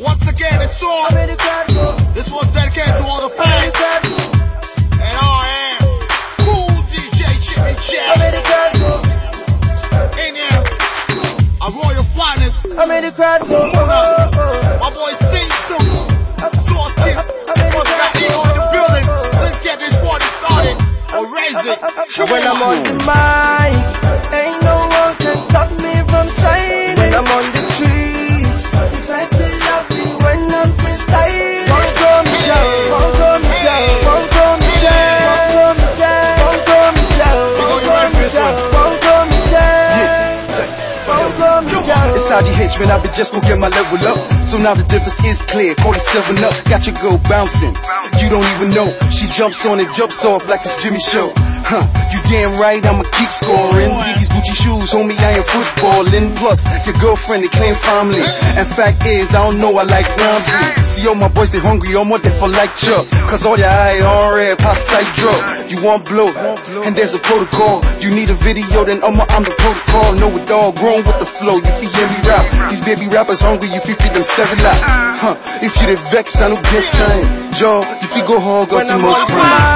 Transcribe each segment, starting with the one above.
Once again, it's on. I made the crowd go. This one's dedicated to all the I made the fans. And I am cool DJ Jimmy I J. made the crowd go. In here, a royal finest. I made the crowd go. My boy Sing Soon. Source Kid. What's that in the building? Let's get this party started. Or raise it. When I'm on the mic, It's Hitch, man, I've been just gon' get my level up. So now the difference is clear. Call it 7 up, got your girl bouncing. You don't even know. She jumps on and jumps off like it's Jimmy Show. Huh, you damn right, I'ma keep scoring. These Gucci shoes, homie, I ain't footballing. Plus, your girlfriend, they claim family. And fact is, I don't know, I like Ramsey. See all my boys, they hungry, I'm what they for like Chuck. Cause all your red, pass sight drug. You want blow, and there's a protocol. You need a video, then I'ma, I'm the protocol. Know it all, grown with the flow. You feel me rap. These baby rappers hungry, you feel feed them seven lot. Huh, if you the vex, I don't get time. Joe, if you go hard, got the most on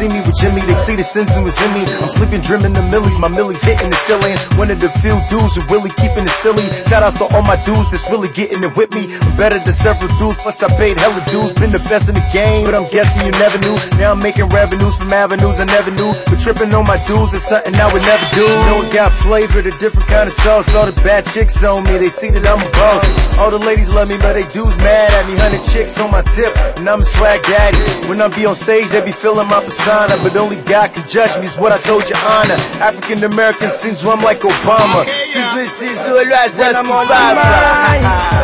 see me with Jimmy, they see the sins in me. I'm sleeping, dreaming the millies, my millies hitting the ceiling. One of the few dudes who really keeping it silly. Shout outs to all my dudes that's really getting it with me. I'm better than several dudes, plus I paid hella dues. Been the best in the game, but I'm guessing you never knew. Now I'm making revenues from avenues I never knew. But tripping on my dudes is something I would never do. Know it got flavor, the different kind of sauce. All the bad chicks on me, they see that I'm a boss. All the ladies love me, but they dudes mad at me. Hundred chicks on my tip, and I'm a swag daddy. When I be on stage, they be feeling my persona, but only God can judge me. Is what I told you, honor. African American sings I'm like Obama. When I'm on the mic,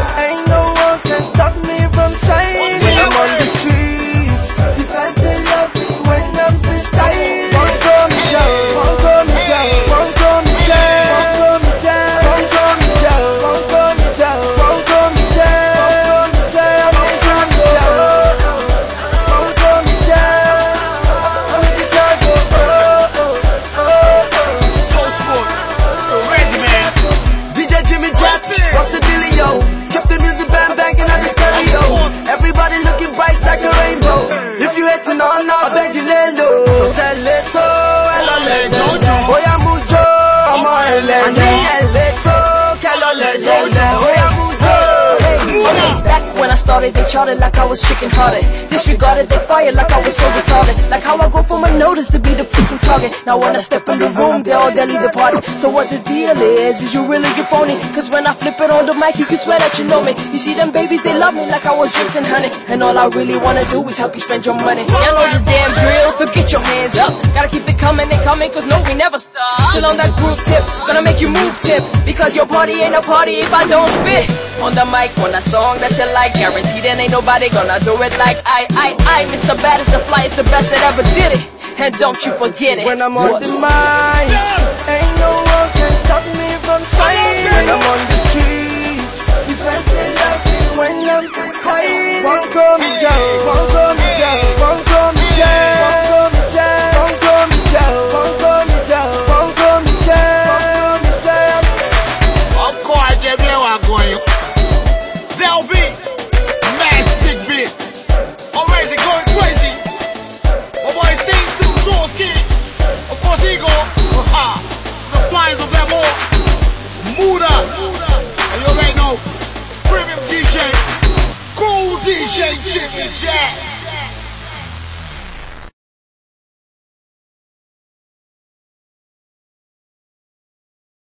Started, they charted like I was chicken hearted. Disregarded, they fired like I was so retarded. Like how I go from a notice to be the freaking target. Now when I step in the room, they all delete departed. So what the deal is, is you really get phony. Cause when I flip it on the mic, you can swear that you know me. You see them babies, they love me like I was drinking honey. And all I really wanna do is help you spend your money. You know the damn up. Gotta keep it coming they coming, cause no, we never stop. Still on that groove tip, gonna make you move tip. Because your party ain't a party if I don't spit. On the mic, on a song that you like, guaranteed there ain't nobody gonna do it like I, I, I. Mr. Baddest, the flyest, the best that ever did it. And don't you forget it. When I'm on the mic, DJ Jimmy Jack.